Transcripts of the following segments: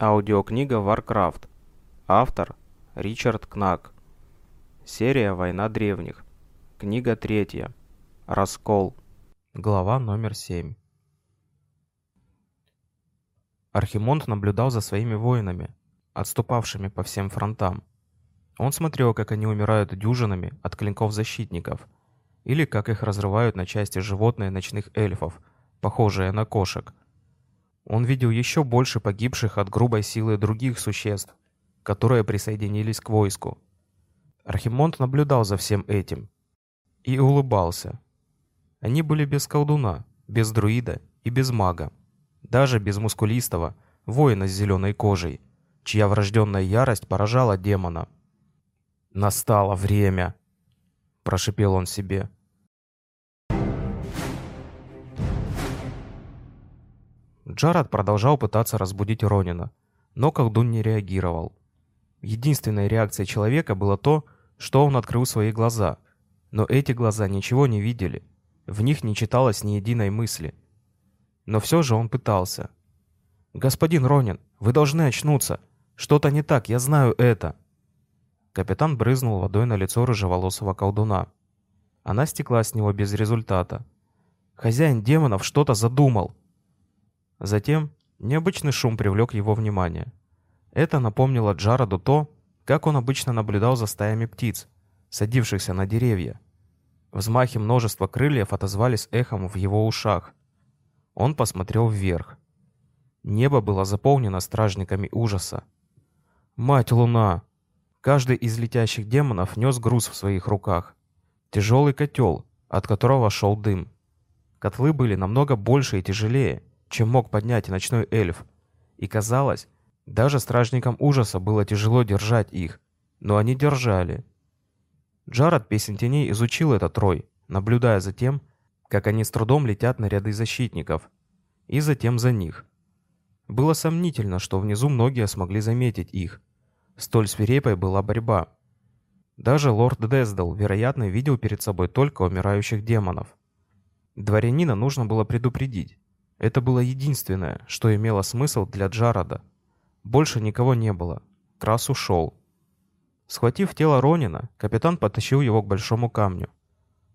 Аудиокнига Warcraft. Автор Ричард Кнак. Серия «Война древних». Книга третья. Раскол. Глава номер семь. Архимонд наблюдал за своими воинами, отступавшими по всем фронтам. Он смотрел, как они умирают дюжинами от клинков защитников, или как их разрывают на части животные ночных эльфов, похожие на кошек – он видел еще больше погибших от грубой силы других существ, которые присоединились к войску. Архимонд наблюдал за всем этим и улыбался. Они были без колдуна, без друида и без мага, даже без мускулистого, воина с зеленой кожей, чья врожденная ярость поражала демона. «Настало время!» – прошипел он себе. Джаред продолжал пытаться разбудить Ронина, но колдун не реагировал. Единственной реакцией человека было то, что он открыл свои глаза, но эти глаза ничего не видели, в них не читалось ни единой мысли. Но все же он пытался. «Господин Ронин, вы должны очнуться. Что-то не так, я знаю это». Капитан брызнул водой на лицо рыжеволосого колдуна. Она стекла с него без результата. Хозяин демонов что-то задумал. Затем необычный шум привлек его внимание. Это напомнило Джароду то, как он обычно наблюдал за стаями птиц, садившихся на деревья. Взмахи множества крыльев отозвались эхом в его ушах. Он посмотрел вверх. Небо было заполнено стражниками ужаса. «Мать Луна!» Каждый из летящих демонов нес груз в своих руках. Тяжелый котел, от которого шел дым. Котлы были намного больше и тяжелее, чем мог поднять ночной эльф. И казалось, даже стражникам ужаса было тяжело держать их, но они держали. Джаред Песен Теней изучил этот рой, наблюдая за тем, как они с трудом летят на ряды защитников, и затем за них. Было сомнительно, что внизу многие смогли заметить их. Столь свирепой была борьба. Даже лорд Дездал, вероятно, видел перед собой только умирающих демонов. Дворянина нужно было предупредить. Это было единственное, что имело смысл для Джарода. Больше никого не было. Крас ушел. Схватив тело Ронина, капитан потащил его к большому камню.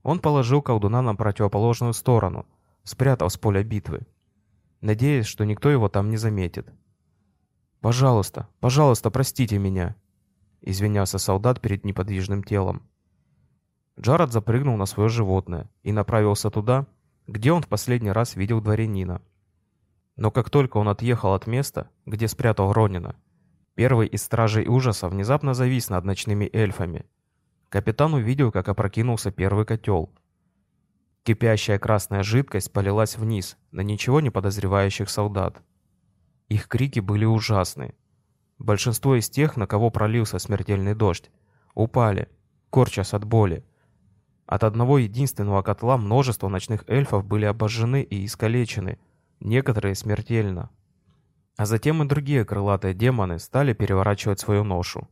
Он положил колдуна на противоположную сторону, спрятал с поля битвы, надеясь, что никто его там не заметит. «Пожалуйста, пожалуйста, простите меня», — извинялся солдат перед неподвижным телом. Джаред запрыгнул на свое животное и направился туда, где он в последний раз видел дворянина. Но как только он отъехал от места, где спрятал Ронина, первый из стражей ужаса внезапно завис над ночными эльфами. Капитан увидел, как опрокинулся первый котел. Кипящая красная жидкость полилась вниз на ничего не подозревающих солдат. Их крики были ужасны. Большинство из тех, на кого пролился смертельный дождь, упали, корчась от боли, от одного единственного котла множество ночных эльфов были обожжены и искалечены, некоторые смертельно. А затем и другие крылатые демоны стали переворачивать свою ношу.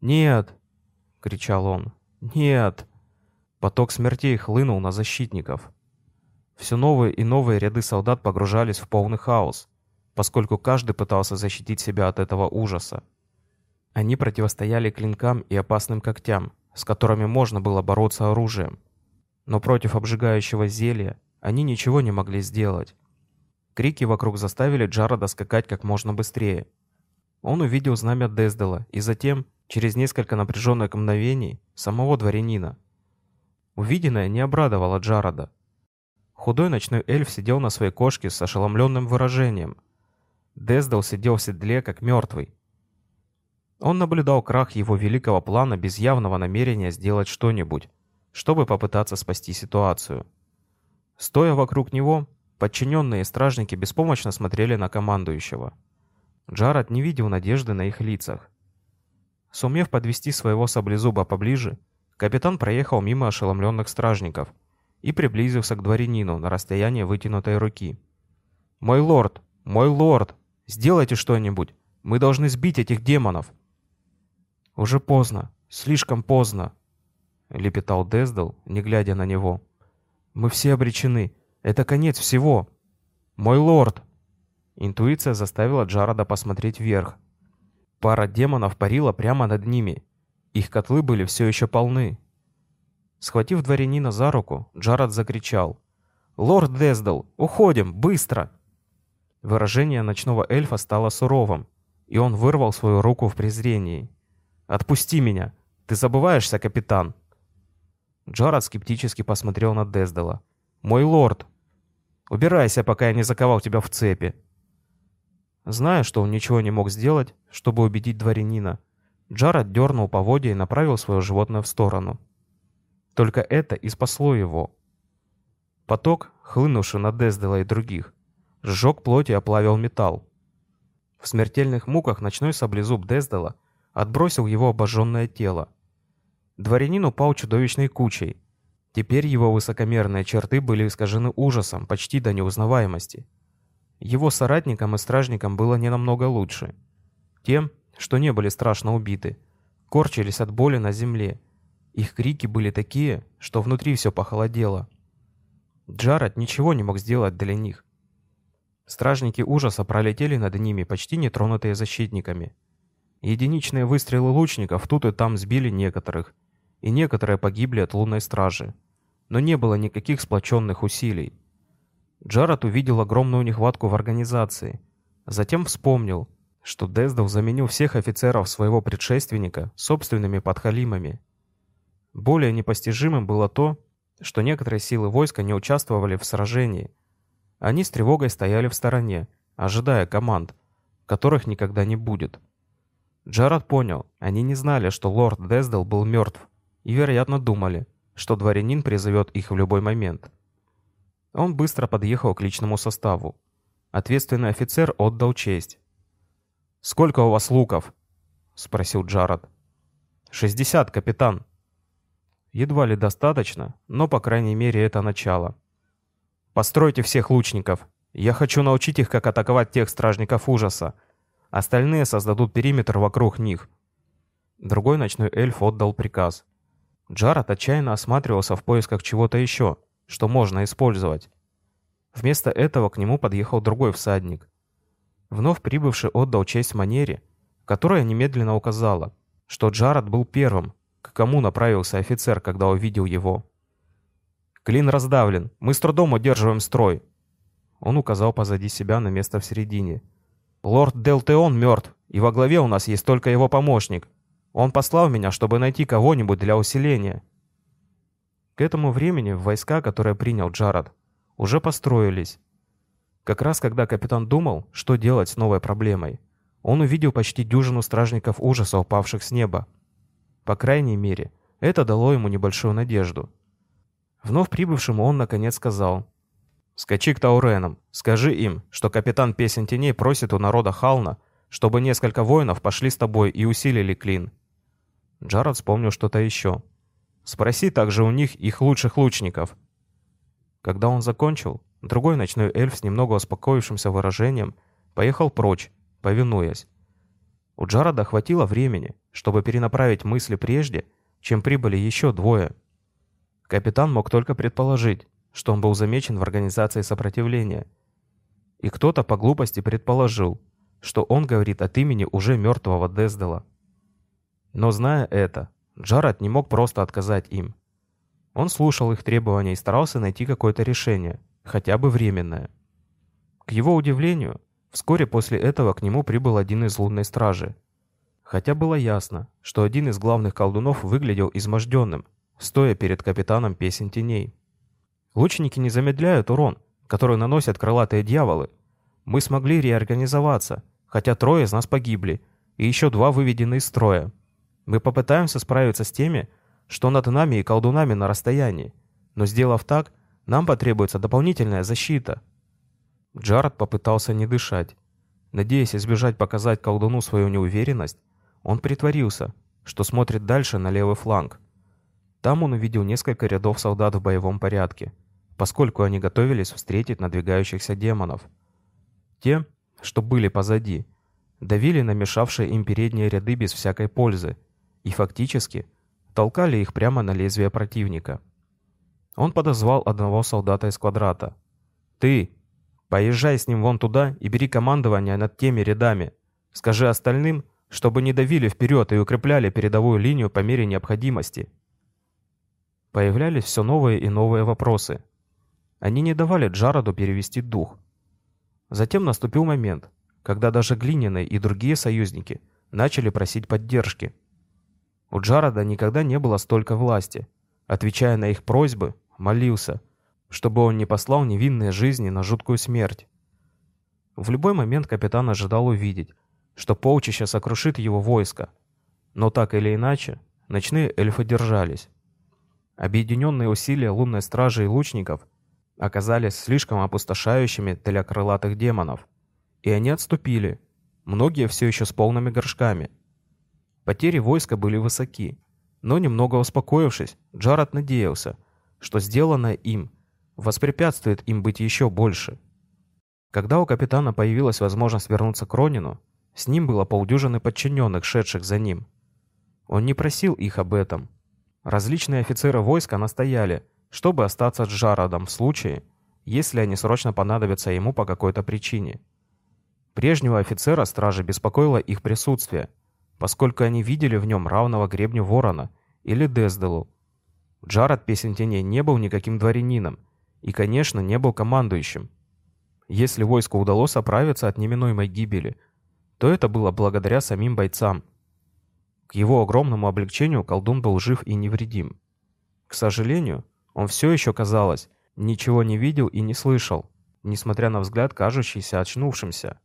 «Нет!» — кричал он. «Нет!» Поток смертей хлынул на защитников. Все новые и новые ряды солдат погружались в полный хаос, поскольку каждый пытался защитить себя от этого ужаса. Они противостояли клинкам и опасным когтям, с которыми можно было бороться оружием. Но против обжигающего зелья они ничего не могли сделать. Крики вокруг заставили Джарода скакать как можно быстрее. Он увидел знамя Дездела и затем, через несколько напряженных мгновений, самого дворянина. Увиденное не обрадовало Джарода. Худой ночной эльф сидел на своей кошке с ошеломленным выражением. Дездел сидел в седле, как мертвый, он наблюдал крах его великого плана без явного намерения сделать что-нибудь, чтобы попытаться спасти ситуацию. Стоя вокруг него, подчиненные стражники беспомощно смотрели на командующего. Джаред не видел надежды на их лицах. Сумев подвести своего саблезуба поближе, капитан проехал мимо ошеломленных стражников и приблизился к дворянину на расстояние вытянутой руки. «Мой лорд! Мой лорд! Сделайте что-нибудь! Мы должны сбить этих демонов!» «Уже поздно, слишком поздно», — лепетал Дездал, не глядя на него. «Мы все обречены. Это конец всего. Мой лорд!» Интуиция заставила Джарода посмотреть вверх. Пара демонов парила прямо над ними. Их котлы были все еще полны. Схватив дворянина за руку, Джарод закричал. «Лорд Дездал, уходим, быстро!» Выражение ночного эльфа стало суровым, и он вырвал свою руку в презрении. «Отпусти меня! Ты забываешься, капитан!» Джаред скептически посмотрел на Дездала. «Мой лорд! Убирайся, пока я не заковал тебя в цепи!» Зная, что он ничего не мог сделать, чтобы убедить дворянина, Джаред дернул поводья и направил свое животное в сторону. Только это и спасло его. Поток, хлынувший на Дездела и других, сжег плоть и оплавил металл. В смертельных муках ночной саблезуб Дездела отбросил его обожженное тело. Дворянин упал чудовищной кучей. Теперь его высокомерные черты были искажены ужасом, почти до неузнаваемости. Его соратникам и стражникам было не намного лучше. Тем, что не были страшно убиты, корчились от боли на земле. Их крики были такие, что внутри все похолодело. Джаред ничего не мог сделать для них. Стражники ужаса пролетели над ними, почти нетронутые защитниками. Единичные выстрелы лучников тут и там сбили некоторых, и некоторые погибли от лунной стражи. Но не было никаких сплоченных усилий. Джаред увидел огромную нехватку в организации. Затем вспомнил, что Дездал заменил всех офицеров своего предшественника собственными подхалимами. Более непостижимым было то, что некоторые силы войска не участвовали в сражении. Они с тревогой стояли в стороне, ожидая команд, которых никогда не будет. Джаред понял, они не знали, что лорд Дездал был мертв, и, вероятно, думали, что дворянин призовет их в любой момент. Он быстро подъехал к личному составу. Ответственный офицер отдал честь. «Сколько у вас луков?» — спросил Джаред. «Шестьдесят, капитан». Едва ли достаточно, но, по крайней мере, это начало. «Постройте всех лучников. Я хочу научить их, как атаковать тех стражников ужаса. Остальные создадут периметр вокруг них». Другой ночной эльф отдал приказ. Джаред отчаянно осматривался в поисках чего-то еще — что можно использовать. Вместо этого к нему подъехал другой всадник. Вновь прибывший отдал честь манере, которая немедленно указала, что Джаред был первым, к кому направился офицер, когда увидел его. «Клин раздавлен, мы с трудом удерживаем строй». Он указал позади себя на место в середине. «Лорд Делтеон мертв, и во главе у нас есть только его помощник. Он послал меня, чтобы найти кого-нибудь для усиления. К этому времени войска, которые принял Джаред, уже построились. Как раз когда капитан думал, что делать с новой проблемой, он увидел почти дюжину стражников ужаса, упавших с неба. По крайней мере, это дало ему небольшую надежду. Вновь прибывшему он наконец сказал. «Скачи к Тауренам, скажи им, что капитан Песен Теней просит у народа Хална, чтобы несколько воинов пошли с тобой и усилили клин». Джаред вспомнил что-то еще. Спроси также у них их лучших лучников». Когда он закончил, другой ночной эльф с немного успокоившимся выражением поехал прочь, повинуясь. У Джарода хватило времени, чтобы перенаправить мысли прежде, чем прибыли еще двое. Капитан мог только предположить, что он был замечен в организации сопротивления. И кто-то по глупости предположил, что он говорит от имени уже мертвого Дездела. Но зная это, Джаред не мог просто отказать им. Он слушал их требования и старался найти какое-то решение, хотя бы временное. К его удивлению, вскоре после этого к нему прибыл один из лунной стражи. Хотя было ясно, что один из главных колдунов выглядел изможденным, стоя перед капитаном песен теней. Лучники не замедляют урон, который наносят крылатые дьяволы. Мы смогли реорганизоваться, хотя трое из нас погибли, и еще два выведены из строя. Мы попытаемся справиться с теми, что над нами и колдунами на расстоянии, но сделав так, нам потребуется дополнительная защита». Джаред попытался не дышать. Надеясь избежать показать колдуну свою неуверенность, он притворился, что смотрит дальше на левый фланг. Там он увидел несколько рядов солдат в боевом порядке, поскольку они готовились встретить надвигающихся демонов. Те, что были позади, давили на мешавшие им передние ряды без всякой пользы, и фактически толкали их прямо на лезвие противника. Он подозвал одного солдата из квадрата. «Ты! Поезжай с ним вон туда и бери командование над теми рядами. Скажи остальным, чтобы не давили вперед и укрепляли передовую линию по мере необходимости. Появлялись все новые и новые вопросы. Они не давали Джароду перевести дух. Затем наступил момент, когда даже Глиняны и другие союзники начали просить поддержки. У Джарода никогда не было столько власти. Отвечая на их просьбы, молился, чтобы он не послал невинные жизни на жуткую смерть. В любой момент капитан ожидал увидеть, что полчища сокрушит его войско. Но так или иначе, ночные эльфы держались. Объединенные усилия лунной стражи и лучников оказались слишком опустошающими для крылатых демонов, и они отступили, многие все еще с полными горшками. Потери войска были высоки, но немного успокоившись, Джаред надеялся, что сделанное им воспрепятствует им быть еще больше. Когда у капитана появилась возможность вернуться к Ронину, с ним было полдюжины подчиненных, шедших за ним. Он не просил их об этом. Различные офицеры войска настояли, чтобы остаться с Джародом в случае, если они срочно понадобятся ему по какой-то причине. Прежнего офицера стражи беспокоило их присутствие, поскольку они видели в нем равного гребню ворона или Дезделу. Джаред Песен Теней не был никаким дворянином и, конечно, не был командующим. Если войску удалось оправиться от неминуемой гибели – то это было благодаря самим бойцам. К его огромному облегчению колдун был жив и невредим. К сожалению, он все еще, казалось, ничего не видел и не слышал, несмотря на взгляд, кажущийся очнувшимся.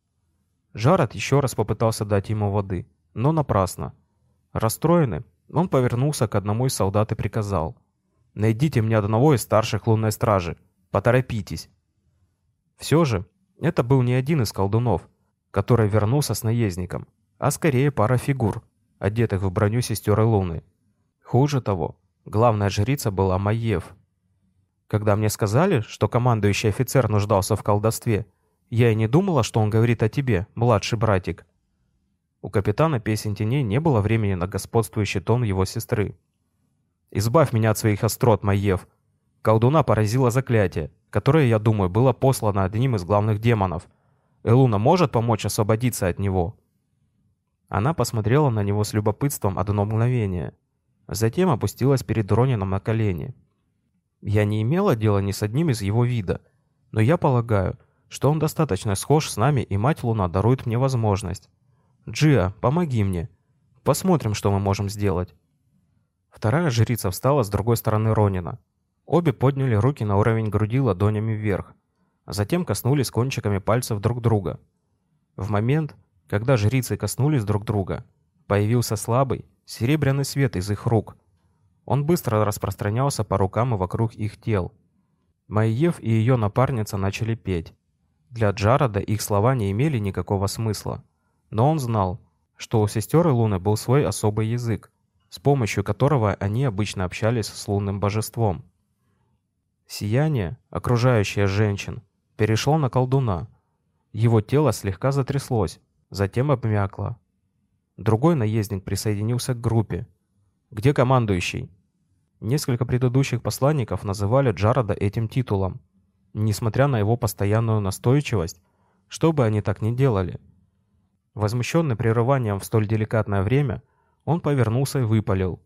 Жарот еще раз попытался дать ему воды, но напрасно. Расстроенный, он повернулся к одному из солдат и приказал. «Найдите мне одного из старших лунной стражи. Поторопитесь». Все же, это был не один из колдунов, который вернулся с наездником, а скорее пара фигур, одетых в броню сестер Луны. Хуже того, главная жрица была Маев. Когда мне сказали, что командующий офицер нуждался в колдовстве, я и не думала, что он говорит о тебе, младший братик. У капитана Песен Теней не было времени на господствующий тон его сестры. «Избавь меня от своих острот, Маев!» Колдуна поразило заклятие, которое, я думаю, было послано одним из главных демонов — Элуна может помочь освободиться от него?» Она посмотрела на него с любопытством одно мгновение. Затем опустилась перед Ронином на колени. Я не имела дела ни с одним из его вида, но я полагаю, что он достаточно схож с нами, и Мать Луна дарует мне возможность. Джиа, помоги мне. Посмотрим, что мы можем сделать. Вторая жрица встала с другой стороны Ронина. Обе подняли руки на уровень груди ладонями вверх а затем коснулись кончиками пальцев друг друга. В момент, когда жрицы коснулись друг друга, появился слабый, серебряный свет из их рук. Он быстро распространялся по рукам и вокруг их тел. Майев и ее напарница начали петь. Для Джарода их слова не имели никакого смысла, но он знал, что у сестер Луны был свой особый язык, с помощью которого они обычно общались с лунным божеством. Сияние, окружающее женщин, перешло на колдуна. Его тело слегка затряслось, затем обмякло. Другой наездник присоединился к группе. «Где командующий?» Несколько предыдущих посланников называли Джарода этим титулом, несмотря на его постоянную настойчивость, что бы они так ни делали. Возмущенный прерыванием в столь деликатное время, он повернулся и выпалил.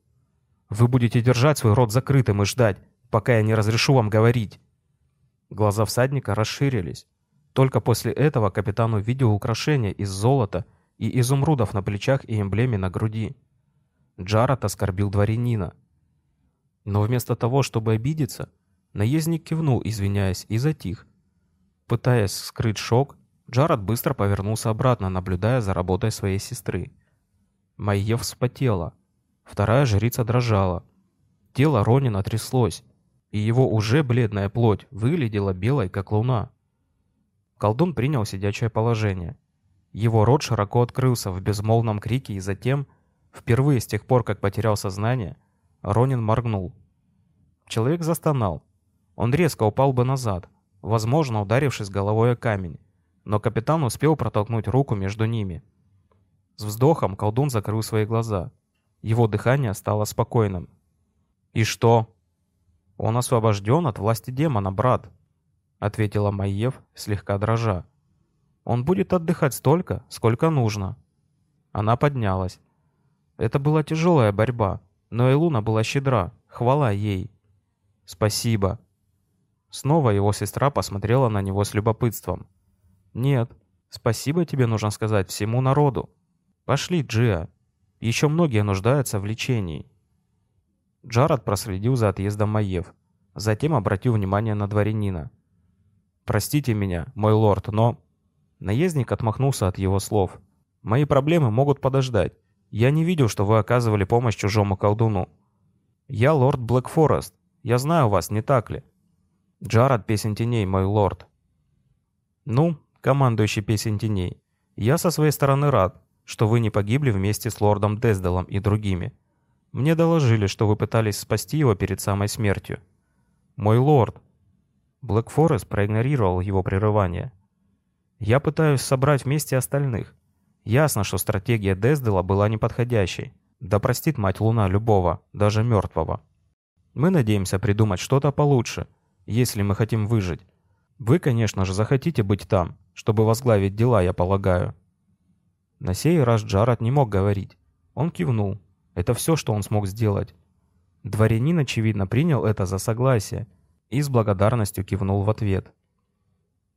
«Вы будете держать свой рот закрытым и ждать, пока я не разрешу вам говорить. Глаза всадника расширились. Только после этого капитан увидел украшения из золота и изумрудов на плечах и эмблеме на груди. Джаред оскорбил дворянина. Но вместо того, чтобы обидеться, наездник кивнул, извиняясь, и затих. Пытаясь скрыть шок, Джаред быстро повернулся обратно, наблюдая за работой своей сестры. Майев вспотела. Вторая жрица дрожала. Тело Ронина тряслось, и его уже бледная плоть выглядела белой, как луна. Колдун принял сидячее положение. Его рот широко открылся в безмолвном крике, и затем, впервые с тех пор, как потерял сознание, Ронин моргнул. Человек застонал. Он резко упал бы назад, возможно, ударившись головой о камень, но капитан успел протолкнуть руку между ними. С вздохом колдун закрыл свои глаза. Его дыхание стало спокойным. «И что?» Он освобожден от власти демона, брат. — ответила Маев, слегка дрожа. «Он будет отдыхать столько, сколько нужно». Она поднялась. Это была тяжелая борьба, но Элуна была щедра, хвала ей. «Спасибо». Снова его сестра посмотрела на него с любопытством. «Нет, спасибо тебе нужно сказать всему народу. Пошли, Джиа. Еще многие нуждаются в лечении». Джаред проследил за отъездом Маев. Затем обратил внимание на дворянина. «Простите меня, мой лорд, но...» Наездник отмахнулся от его слов. «Мои проблемы могут подождать. Я не видел, что вы оказывали помощь чужому колдуну. Я лорд Блэкфорест. Я знаю вас, не так ли?» «Джаред Песен Теней, мой лорд». «Ну, командующий Песен Теней, я со своей стороны рад, что вы не погибли вместе с лордом Дездалом и другими. Мне доложили, что вы пытались спасти его перед самой смертью. Мой лорд, Блэкфорест проигнорировал его прерывание. «Я пытаюсь собрать вместе остальных. Ясно, что стратегия Дездела была неподходящей. Да простит мать Луна любого, даже мертвого. Мы надеемся придумать что-то получше, если мы хотим выжить. Вы, конечно же, захотите быть там, чтобы возглавить дела, я полагаю». На сей раз Джаред не мог говорить. Он кивнул. Это все, что он смог сделать. Дворянин, очевидно, принял это за согласие и с благодарностью кивнул в ответ.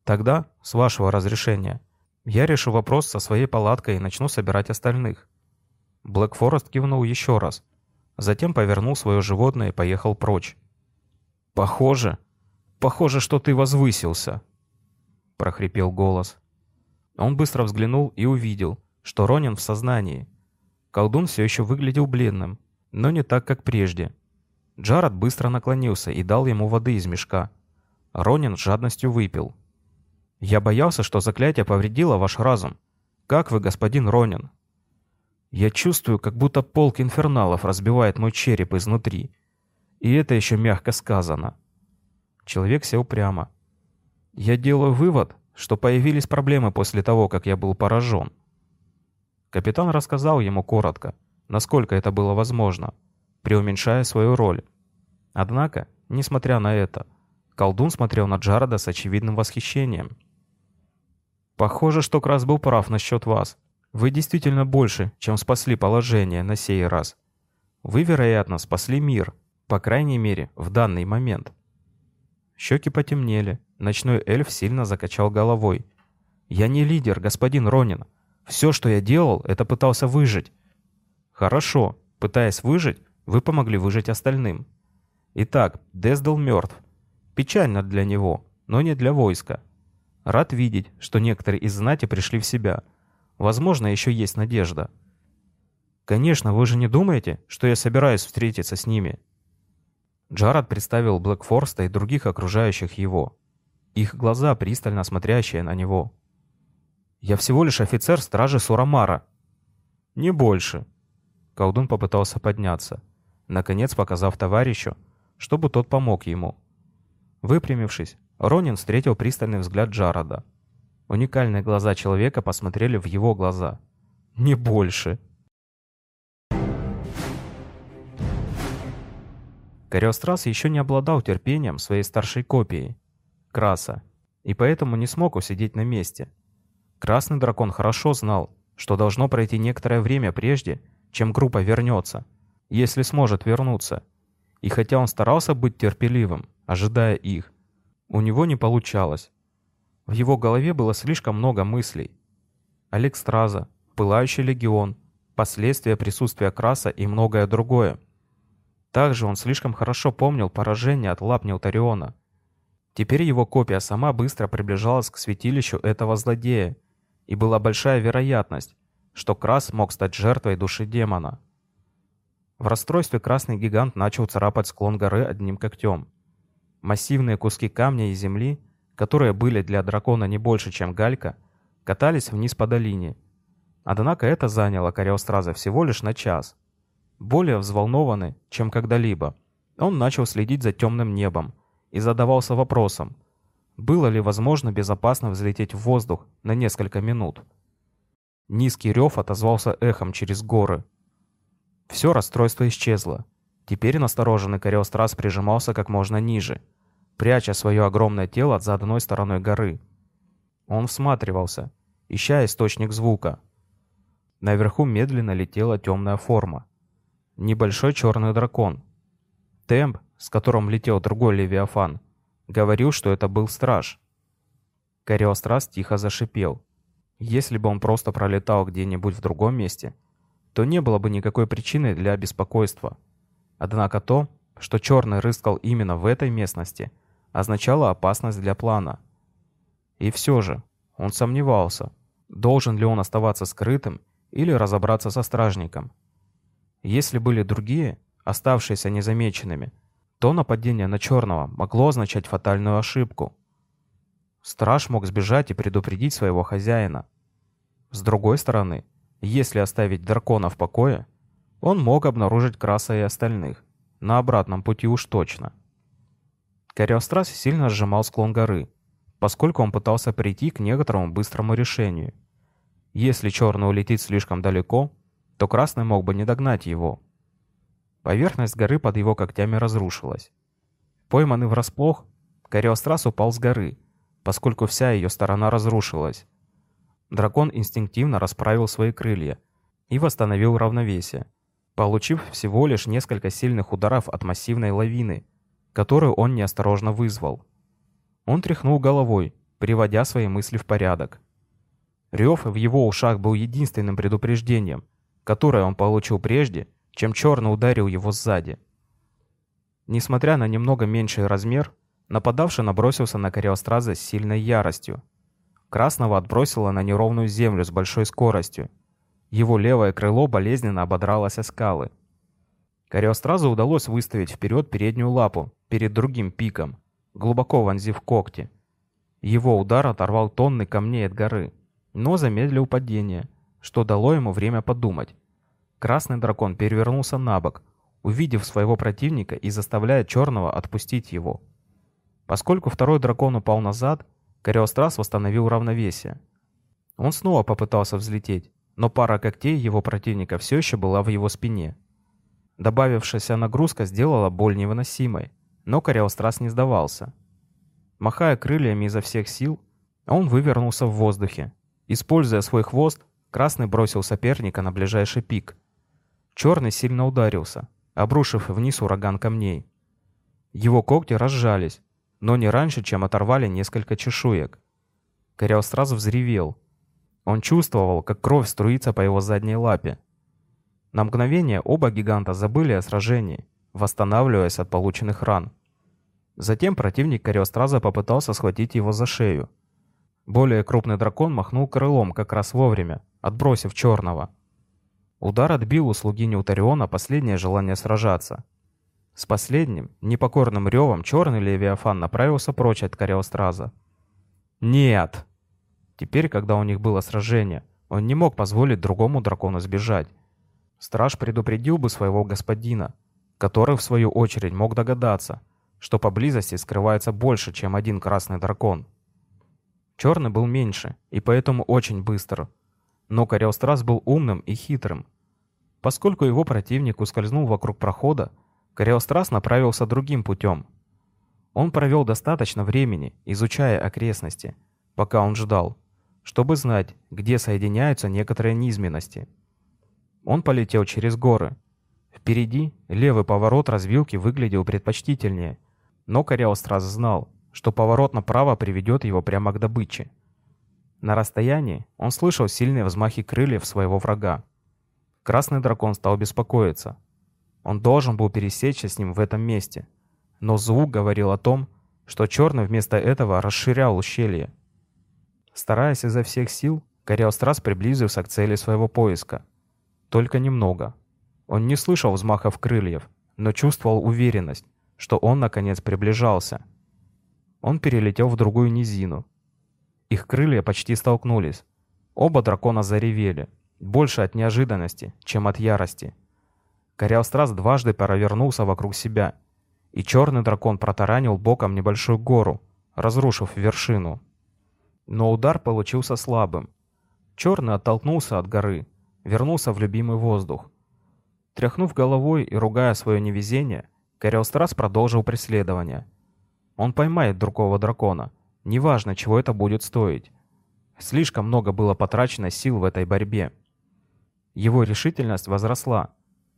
«Тогда, с вашего разрешения, я решу вопрос со своей палаткой и начну собирать остальных». Блэк Форест кивнул еще раз, затем повернул свое животное и поехал прочь. «Похоже, похоже, что ты возвысился», — прохрипел голос. Он быстро взглянул и увидел, что Ронин в сознании. Колдун все еще выглядел бледным, но не так, как прежде. Джаред быстро наклонился и дал ему воды из мешка. Ронин с жадностью выпил. «Я боялся, что заклятие повредило ваш разум. Как вы, господин Ронин?» «Я чувствую, как будто полк инферналов разбивает мой череп изнутри. И это еще мягко сказано». Человек сел прямо. «Я делаю вывод, что появились проблемы после того, как я был поражен». Капитан рассказал ему коротко, насколько это было возможно, преуменьшая свою роль. Однако, несмотря на это, колдун смотрел на Джарода с очевидным восхищением. «Похоже, что Крас был прав насчет вас. Вы действительно больше, чем спасли положение на сей раз. Вы, вероятно, спасли мир, по крайней мере, в данный момент». Щеки потемнели, ночной эльф сильно закачал головой. «Я не лидер, господин Ронин. Все, что я делал, это пытался выжить». «Хорошо. Пытаясь выжить, вы помогли выжить остальным. Итак, Дездал мертв. Печально для него, но не для войска. Рад видеть, что некоторые из знати пришли в себя. Возможно, еще есть надежда. Конечно, вы же не думаете, что я собираюсь встретиться с ними? Джаред представил Блэкфорста и других окружающих его. Их глаза, пристально смотрящие на него. «Я всего лишь офицер стражи Сурамара». «Не больше». Колдун попытался подняться, наконец показав товарищу, чтобы тот помог ему. Выпрямившись, Ронин встретил пристальный взгляд Джарода. Уникальные глаза человека посмотрели в его глаза. Не больше. Кориострас еще не обладал терпением своей старшей копии, Краса, и поэтому не смог усидеть на месте. Красный дракон хорошо знал, что должно пройти некоторое время прежде, чем группа вернется, если сможет вернуться, и хотя он старался быть терпеливым, ожидая их, у него не получалось. В его голове было слишком много мыслей. Алекстраза, Пылающий легион, последствия присутствия Краса и многое другое. Также он слишком хорошо помнил поражение от лап Неутариона. Теперь его копия сама быстро приближалась к святилищу этого злодея, и была большая вероятность, что Крас мог стать жертвой души демона. В расстройстве красный гигант начал царапать склон горы одним когтем. Массивные куски камня и земли, которые были для дракона не больше, чем галька, катались вниз по долине. Однако это заняло Кориостраза всего лишь на час. Более взволнованный, чем когда-либо, он начал следить за темным небом и задавался вопросом, было ли возможно безопасно взлететь в воздух на несколько минут. Низкий рев отозвался эхом через горы, все расстройство исчезло. Теперь настороженный Кориострас прижимался как можно ниже. пряча свое огромное тело за одной стороной горы. Он всматривался, ища источник звука. Наверху медленно летела темная форма. Небольшой черный дракон. Темп, с которым летел другой Левиафан, говорил, что это был страж. Кориострас тихо зашипел. Если бы он просто пролетал где-нибудь в другом месте, то не было бы никакой причины для беспокойства. Однако то, что черный рыскал именно в этой местности, означало опасность для плана. И все же, он сомневался, должен ли он оставаться скрытым или разобраться со стражником. Если были другие, оставшиеся незамеченными, то нападение на черного могло означать фатальную ошибку. Страж мог сбежать и предупредить своего хозяина. С другой стороны, если оставить дракона в покое, он мог обнаружить Краса и остальных, на обратном пути уж точно. Кориострас сильно сжимал склон горы, поскольку он пытался прийти к некоторому быстрому решению. Если черный улетит слишком далеко, то красный мог бы не догнать его. Поверхность горы под его когтями разрушилась. Пойманный врасплох, Кориострас упал с горы, поскольку вся ее сторона разрушилась. Дракон инстинктивно расправил свои крылья и восстановил равновесие, получив всего лишь несколько сильных ударов от массивной лавины, которую он неосторожно вызвал. Он тряхнул головой, приводя свои мысли в порядок. Рев в его ушах был единственным предупреждением, которое он получил прежде, чем черный ударил его сзади. Несмотря на немного меньший размер, нападавший набросился на Кориостраза с сильной яростью. Красного отбросило на неровную землю с большой скоростью. Его левое крыло болезненно ободралось о скалы. Кориостразу удалось выставить вперед переднюю лапу перед другим пиком, глубоко вонзив когти. Его удар оторвал тонны камней от горы, но замедлил падение, что дало ему время подумать. Красный дракон перевернулся на бок, увидев своего противника и заставляя черного отпустить его. Поскольку второй дракон упал назад, Кориострас восстановил равновесие. Он снова попытался взлететь, но пара когтей его противника все еще была в его спине. Добавившаяся нагрузка сделала боль невыносимой, но Кориострас не сдавался. Махая крыльями изо всех сил, он вывернулся в воздухе. Используя свой хвост, Красный бросил соперника на ближайший пик. Черный сильно ударился, обрушив вниз ураган камней. Его когти разжались, но не раньше, чем оторвали несколько чешуек. Кориострас взревел. Он чувствовал, как кровь струится по его задней лапе. На мгновение оба гиганта забыли о сражении, восстанавливаясь от полученных ран. Затем противник Кориостраза попытался схватить его за шею. Более крупный дракон махнул крылом как раз вовремя, отбросив черного. Удар отбил у слуги Неутариона последнее желание сражаться. С последним, непокорным ревом, черный Левиафан направился прочь от Кориостраза. «Нет!» Теперь, когда у них было сражение, он не мог позволить другому дракону сбежать. Страж предупредил бы своего господина, который, в свою очередь, мог догадаться, что поблизости скрывается больше, чем один красный дракон. Черный был меньше, и поэтому очень быстр. Но Кориострас был умным и хитрым. Поскольку его противник ускользнул вокруг прохода, Кориострас направился другим путем. Он провел достаточно времени, изучая окрестности, пока он ждал, чтобы знать, где соединяются некоторые низменности. Он полетел через горы. Впереди левый поворот развилки выглядел предпочтительнее, но Кориострас знал, что поворот направо приведет его прямо к добыче. На расстоянии он слышал сильные взмахи крыльев своего врага. Красный дракон стал беспокоиться – он должен был пересечься с ним в этом месте. Но звук говорил о том, что черный вместо этого расширял ущелье. Стараясь изо всех сил, Кориострас приблизился к цели своего поиска. Только немного. Он не слышал взмахов крыльев, но чувствовал уверенность, что он наконец приближался. Он перелетел в другую низину. Их крылья почти столкнулись. Оба дракона заревели, больше от неожиданности, чем от ярости. Кориалстрас дважды провернулся вокруг себя, и черный дракон протаранил боком небольшую гору, разрушив вершину. Но удар получился слабым. Черный оттолкнулся от горы, вернулся в любимый воздух. Тряхнув головой и ругая свое невезение, Кориалстрас продолжил преследование. Он поймает другого дракона. Неважно, чего это будет стоить. Слишком много было потрачено сил в этой борьбе. Его решительность возросла.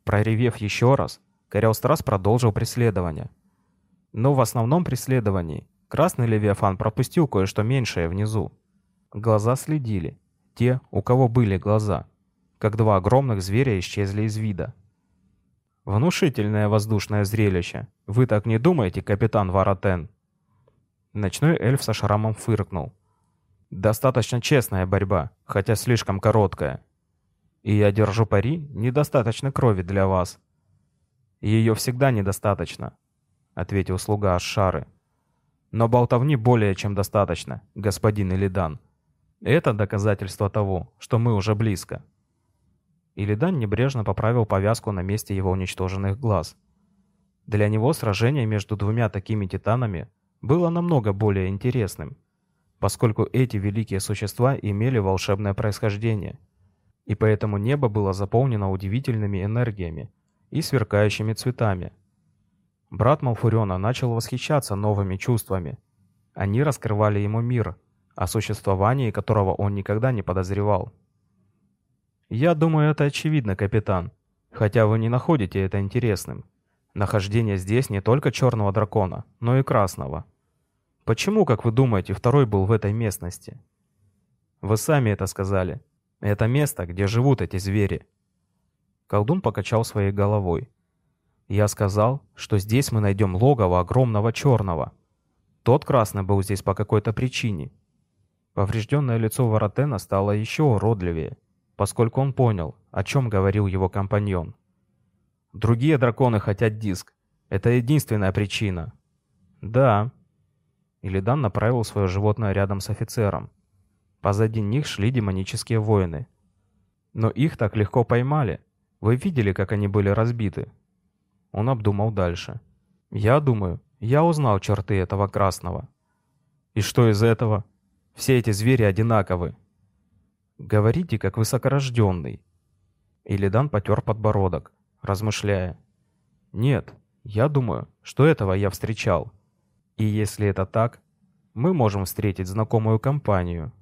Проревев еще раз, Кориострас продолжил преследование. Но в основном преследовании красный Левиафан пропустил кое-что меньшее внизу. Глаза следили. Те, у кого были глаза. Как два огромных зверя исчезли из вида. Внушительное воздушное зрелище. Вы так не думаете, капитан Варатен? Ночной эльф со шрамом фыркнул. Достаточно честная борьба, хотя слишком короткая. И я держу пари, недостаточно крови для вас. Ее всегда недостаточно, ответил слуга Ашшары. Но болтовни более чем достаточно, господин Илидан. Это доказательство того, что мы уже близко. Илидан небрежно поправил повязку на месте его уничтоженных глаз. Для него сражение между двумя такими титанами было намного более интересным, поскольку эти великие существа имели волшебное происхождение – и поэтому небо было заполнено удивительными энергиями и сверкающими цветами. Брат Малфуриона начал восхищаться новыми чувствами. Они раскрывали ему мир, о существовании которого он никогда не подозревал. «Я думаю, это очевидно, капитан, хотя вы не находите это интересным. Нахождение здесь не только черного дракона, но и красного. Почему, как вы думаете, второй был в этой местности?» «Вы сами это сказали», это место, где живут эти звери. Колдун покачал своей головой. Я сказал, что здесь мы найдем логово огромного черного. Тот красный был здесь по какой-то причине. Поврежденное лицо Воротена стало еще уродливее, поскольку он понял, о чем говорил его компаньон. Другие драконы хотят диск. Это единственная причина. Да. Илидан направил свое животное рядом с офицером. Позади них шли демонические воины. Но их так легко поймали. Вы видели, как они были разбиты? Он обдумал дальше. Я думаю, я узнал черты этого красного. И что из этого? Все эти звери одинаковы. Говорите, как высокорожденный. Илидан потер подбородок, размышляя. Нет, я думаю, что этого я встречал. И если это так, мы можем встретить знакомую компанию.